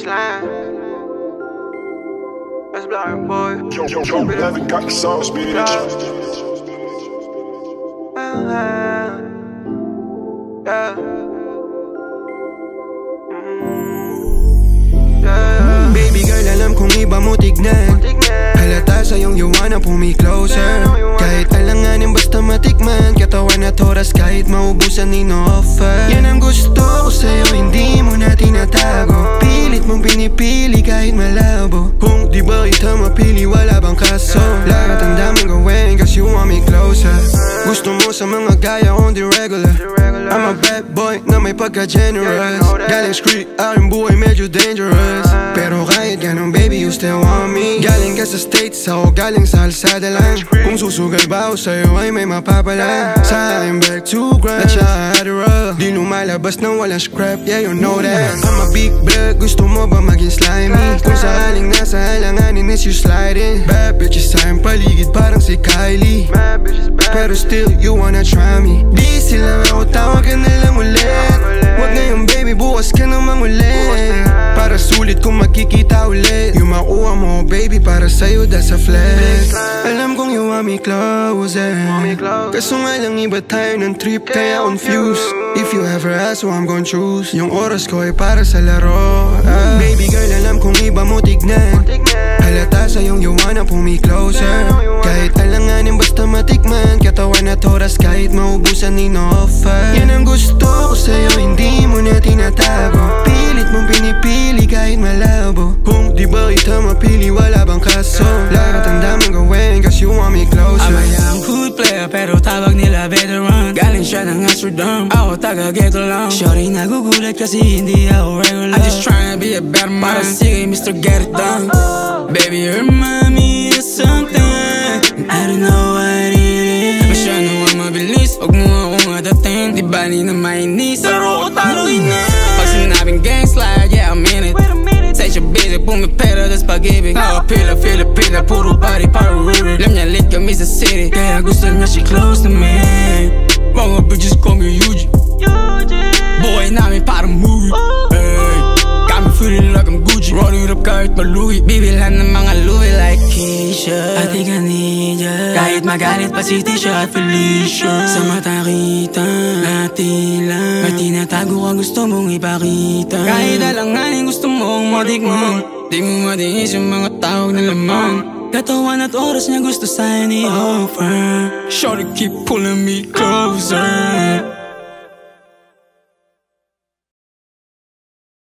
Slam. Let's blow boy. Yo, yo, yo, Levin got the sauce, bitch. Yeah. Yeah. Baby girl, alam kong iba mo tignan. Halata sa iyong you wanna pull me closer Kahit alanganin basta matikman Katawan at oras kahit maubusan ni no offer Yan ang gusto ko sa'yo, hindi mo na tinatago Mong pinipili kahit malabo. Kung di ba ito mapili, wala bang kaso? Lahat ang daming gawin cause you want me closer. Gusto mo sa mga gaya on the regular. I'm a bad boy na may pagka-generous. Galing street, aking buhay medyo dangerous. Pero kahit ganun baby you still want me. Galing ka sa states, ako galing sa alsada lang. Kung susugal ba ako sa'yo ay may mapapala Sa akin back to grind At siya Adderall. Di lumalabas nang walang scrap, yeah you know that big blood, gusto mo ba maging slimy? Kung sakaling nasa halanganin is you sliding. Bad bitches aking paligid parang si Kylie. Pero still, you wanna try me. Di sila ako, sa'yo that's a flex. Alam kong you want me closer close. Kaso nga lang iba tayo ng trip kaya confused. If you ever ask who I'm gon' choose. Yung oras ko ay para sa laro Ah, Baby girl, alam kong iba mo tignan. Halata sa iyong you wanna pull me closer. Kahit alanganin basta matikman. Katawan at oras kahit maubusan ni no offer Yan ang gusto ko sa'yo hindi mo na tinatago. Pilit mong pinipili kahit malabo wala bang kaso Lahat ang daming gawin cause you want me closer. I'm a young hood player pero tawag nila veteran Galing siya ng Amsterdam, ako taga ghetto lang Shorty nagugulat kasi hindi ako regular. I just tryna be a better man. Para sige Mr. Get It Done. Baby you remind me of something. I don't know what it is. Masyado ang mabilis, huwag mo akong adating Di bali na mainis, pero ako taluin na Pag sinabing gang slide, yeah I'm in it Wait a minute. Say siya busy, pumipera pag-ibig. Nakapila, Filipina, puro body, paro river Alam niya late kami sa city. Kaya gusto niya she close to me. Mga bitches call me Yuji. Buhay namin parang movie. Hey, got me feeling like I'm Gucci. Rolling up kahit maluwi Bibilhan ng mga Louis like Keisha. Ate Ganija Kahit magalit pa si Tisha at Felicia Sa mata kita Natin lang May tinatago ka gusto mong ipakita Kahit alanganin gusto mong matikman Di mo matiis yung mga tawag na laman Katawan at oras niya gusto sa'yo ni offer Shorty keep pulling me closer